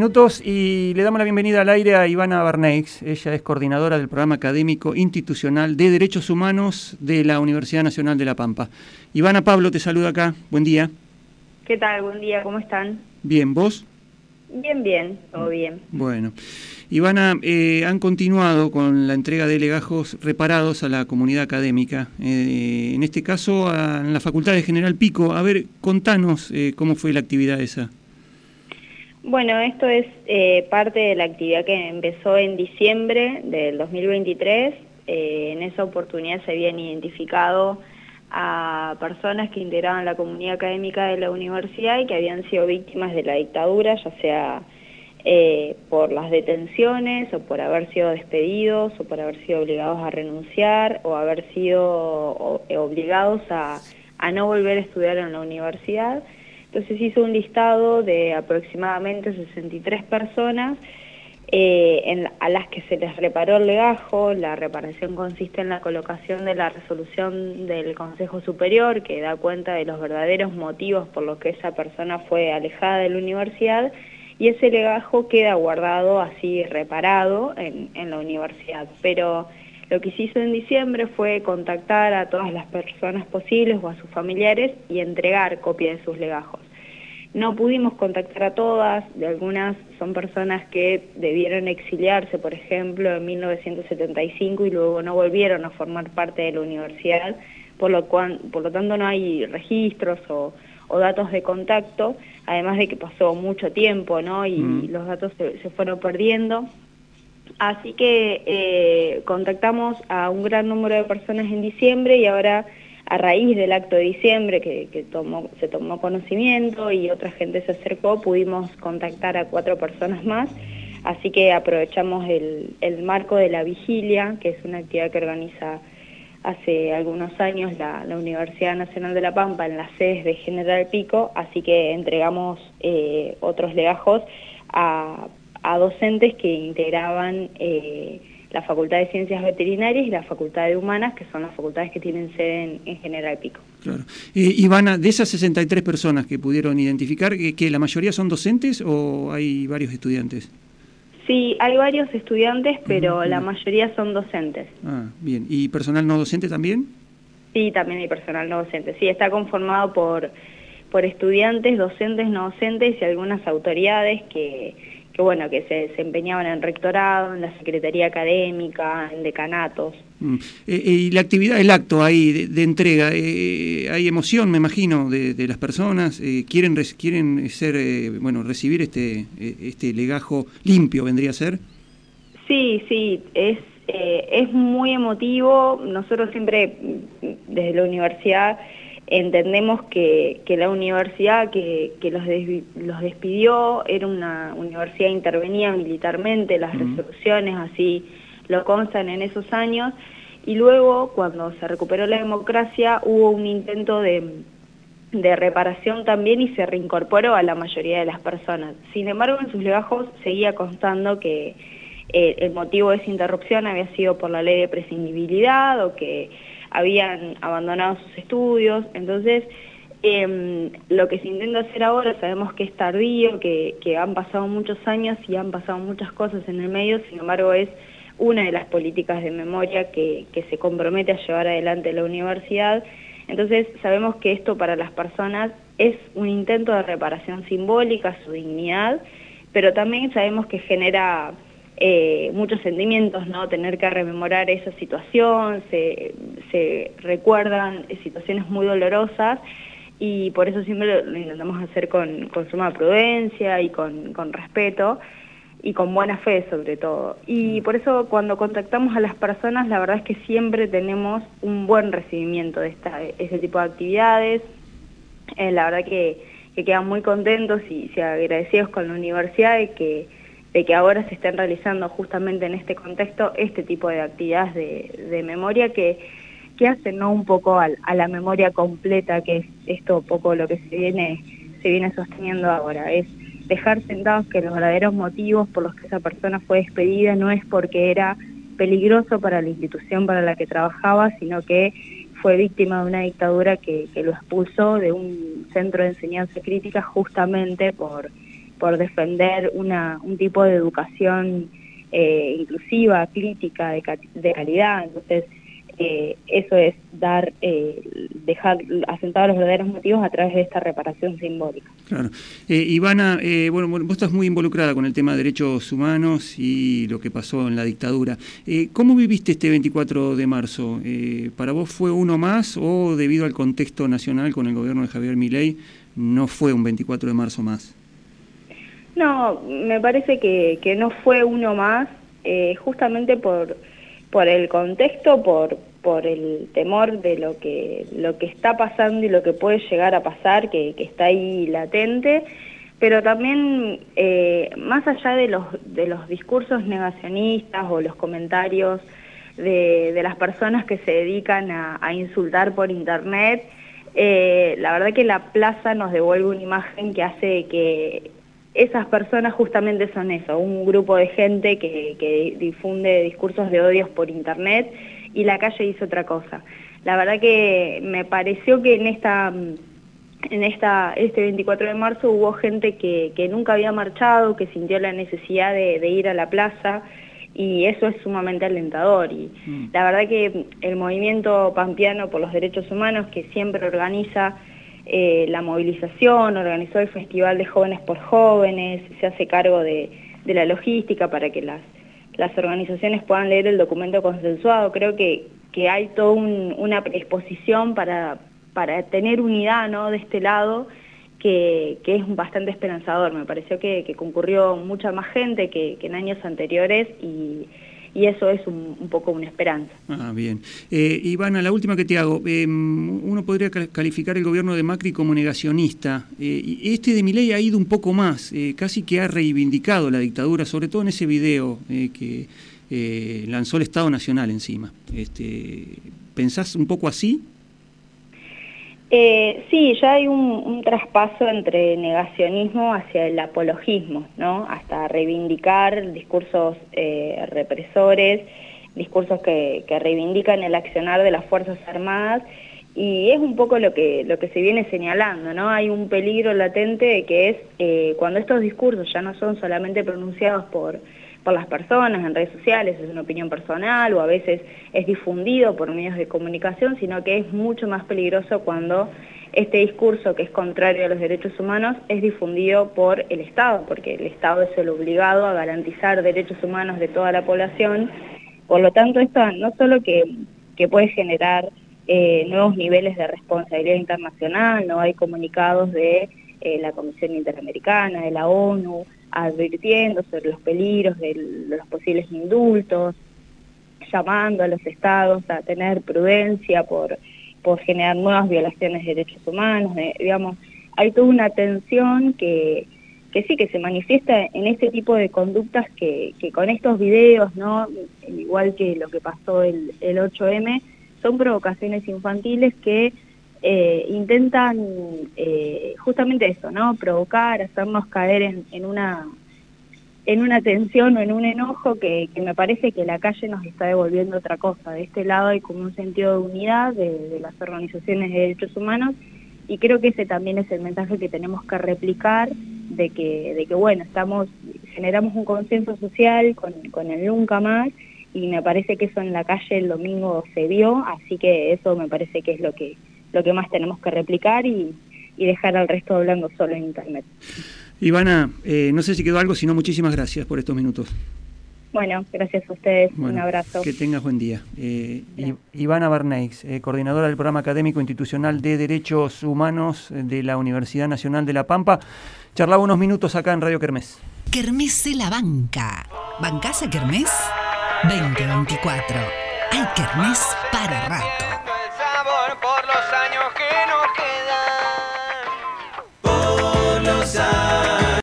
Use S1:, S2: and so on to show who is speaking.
S1: minutos y le damos la bienvenida al aire a Ivana Barneix. Ella es coordinadora del programa académico institucional de Derechos Humanos de la Universidad Nacional de La Pampa. Ivana Pablo te saluda acá. Buen día.
S2: ¿Qué tal? Buen día. ¿Cómo están?
S1: Bien, ¿vos?
S2: Bien, bien. Todo bien.
S1: Bueno. Ivana, eh, han continuado con la entrega de legajos reparados a la comunidad académica. Eh, en este caso, a la Facultad de General Pico. A ver, contanos eh, cómo fue la actividad esa.
S2: Bueno, esto es eh, parte de la actividad que empezó en diciembre del 2023. Eh, en esa oportunidad se habían identificado a personas que integraban la comunidad académica de la universidad y que habían sido víctimas de la dictadura, ya sea eh, por las detenciones o por haber sido despedidos o por haber sido obligados a renunciar o haber sido obligados a no volver a estudiar en la universidad. Entonces hizo un listado de aproximadamente 63 personas eh, a las que se les reparó el legajo. La reparación consiste en la colocación de la resolución del Consejo Superior que da cuenta de los verdaderos motivos por los que esa persona fue alejada de la universidad y ese legajo queda guardado así reparado en, en la universidad. Pero lo que se hizo en diciembre fue contactar a todas las personas posibles o a sus familiares y entregar copia de sus legajos. No pudimos contactar a todas, de algunas son personas que debieron exiliarse, por ejemplo, en 1975 y luego no volvieron a formar parte de la universidad, por lo, cual, por lo tanto no hay registros o, datos de contacto, además de que pasó mucho tiempo ¿no? y mm. los datos se, se fueron perdiendo. Así que eh, contactamos a un gran número de personas en diciembre y ahora a raíz del acto de diciembre que, se tomó conocimiento y otra gente se acercó, pudimos contactar a cuatro personas más, así que aprovechamos el, marco de la vigilia, que es una actividad que organiza hace algunos años la, Universidad Nacional de La Pampa en las sedes de General Pico, así que entregamos eh, otros legajos a a docentes que integraban eh, la Facultad de Ciencias Veterinarias y la Facultad de Humanas, que son las facultades que tienen sede en, General Pico.
S1: Claro. Eh, Ivana, de esas 63 personas que pudieron identificar, ¿que la mayoría son docentes o hay varios estudiantes?
S2: Sí, hay varios estudiantes, pero la mayoría son docentes.
S1: Ah, bien. ¿Y personal no docente también?
S2: Sí, también hay personal no docente. Sí, está conformado por, por estudiantes, docentes, no docentes y algunas autoridades que que bueno, que se desempeñaban en rectorado, en la secretaría académica, en decanatos.
S1: Mm. Eh, eh, y la actividad, el acto ahí de, entrega, eh, hay emoción, me imagino, de, las personas, quieren quieren ser, bueno, recibir este este legajo limpio, vendría a ser.
S2: Sí, sí, es es muy emotivo. Nosotros siempre desde la universidad entendemos que, la universidad que, los, los, despidió era una universidad intervenía militarmente, las resoluciones así lo constan en esos años, y luego cuando se recuperó la democracia hubo un intento de, reparación también y se reincorporó a la mayoría de las personas. Sin embargo, en sus legajos seguía constando que eh, el motivo de esa interrupción había sido por la ley de prescindibilidad o que habían abandonado sus estudios, entonces em, lo que se intenta hacer ahora, sabemos que es tardío, que, han pasado muchos años y han pasado muchas cosas en el medio, sin embargo es una de las políticas de memoria que, se compromete a llevar adelante la universidad. Entonces sabemos que esto para las personas es un intento de reparación simbólica, su dignidad, pero también sabemos que genera eh, muchos sentimientos, ¿no? Tener que rememorar esa situación, se, se recuerdan situaciones muy dolorosas y por eso siempre lo, intentamos hacer con, con, suma prudencia y con, con, respeto y con buena fe sobre todo. Y mm. por eso cuando contactamos a las personas, la verdad es que siempre tenemos un buen recibimiento de esta, este tipo de actividades. Eh, la verdad que, que quedan muy contentos y, y agradecidos con la universidad de que de que ahora se estén realizando justamente en este contexto este tipo de actividades de, memoria que, que hacen ¿no? un poco a, la memoria completa, que es esto poco lo que se viene, se viene sosteniendo ahora, es dejar sentados que los verdaderos motivos por los que esa persona fue despedida no es porque era peligroso para la institución para la que trabajaba, sino que fue víctima de una dictadura que, que lo expulsó de un centro de enseñanza crítica justamente por por defender una, un tipo de educación eh, inclusiva, crítica, de, calidad. Entonces, eh, eso es dar, eh, dejar asentados los verdaderos motivos a través de esta reparación simbólica.
S1: Claro. Eh, Ivana, eh, bueno, vos estás muy involucrada con el tema de derechos humanos y lo que pasó en la dictadura. ¿Cómo viviste este 24 de marzo? ¿Para vos fue uno más o debido al contexto nacional con el gobierno de Javier Milei no fue un 24 de marzo más?
S2: No, me parece que, que no fue uno más, justamente por por el contexto, por, por el temor de lo que, lo que está pasando y lo que puede llegar a pasar, que, está ahí latente, pero también eh, más allá de los, de los discursos negacionistas o los comentarios de, de las personas que se dedican a, insultar por internet, eh, la verdad que la plaza nos devuelve una imagen que hace que esas personas justamente son eso, un grupo de gente que, que difunde discursos de odios por internet y la calle hizo otra cosa. La verdad que me pareció que en esta en esta este 24 de marzo hubo gente que, que nunca había marchado, que sintió la necesidad de, ir a la plaza y eso es sumamente alentador y mm. la verdad que el movimiento pampeano por los derechos humanos que siempre organiza eh, la movilización, organizó el Festival de Jóvenes por Jóvenes, se hace cargo de, de la logística para que las las organizaciones puedan leer el documento consensuado. Creo que, que hay toda una predisposición para, para tener unidad ¿no? de este lado que, que, es bastante esperanzador. Me pareció que, que concurrió mucha más gente que, que en años anteriores y, y eso es un, poco una esperanza.
S1: Ah, bien. Eh, Ivana, la última que te hago. Em, uno podría calificar el gobierno de Macri como negacionista. Eh, este de Milei ha ido un poco más, eh, casi que ha reivindicado la dictadura, sobre todo en ese video eh, que lanzó el Estado Nacional encima. Este, ¿Pensás un poco así?
S2: Eh, sí, ya hay un, traspaso entre negacionismo hacia el apologismo, ¿no? Hasta reivindicar discursos eh, represores, discursos que, reivindican el accionar de las Fuerzas Armadas y es un poco lo que, lo que se viene señalando, ¿no? Hay un peligro latente que es eh, cuando estos discursos ya no son solamente pronunciados por por las personas en redes sociales, es una opinión personal o a veces es difundido por medios de comunicación, sino que es mucho más peligroso cuando este discurso que es contrario a los derechos humanos es difundido por el Estado, porque el Estado es el obligado a garantizar derechos humanos de toda la población. Por lo tanto, esto no solo que, que puede generar eh, nuevos niveles de responsabilidad internacional, no hay comunicados de eh, la Comisión Interamericana, de la ONU, advirtiendo sobre los peligros de los posibles indultos, llamando a los estados a tener prudencia por, por generar nuevas violaciones de derechos humanos, digamos, hay toda una tensión que, que sí, que se manifiesta en este tipo de conductas que, que con estos videos, ¿no? igual que lo que pasó el, el 8M, son provocaciones infantiles que eh, intentan eh, justamente eso, ¿no? Provocar, hacernos caer en, en, una en una tensión o en un enojo que, que, me parece que la calle nos está devolviendo otra cosa. De este lado hay como un sentido de unidad de, las organizaciones de derechos humanos y creo que ese también es el mensaje que tenemos que replicar de que, de que bueno, estamos, generamos un consenso social con, con el nunca más y me parece que eso en la calle el domingo se vio, así que eso me parece que es lo que lo que más tenemos que replicar y, dejar al resto hablando solo en Internet.
S1: Ivana, eh, no sé si quedó algo, sino muchísimas gracias por estos minutos.
S2: Bueno, gracias a ustedes. Un abrazo.
S1: Que tengas buen día. Eh, Ivana Barneix, eh, coordinadora del Programa Académico Institucional de Derechos Humanos de la Universidad Nacional de La Pampa, charlaba unos minutos acá en Radio Kermés.
S3: Kermés de la Banca. ¿Bancasa Kermés? 2024. Hay Kermés para rato.
S4: Años que nos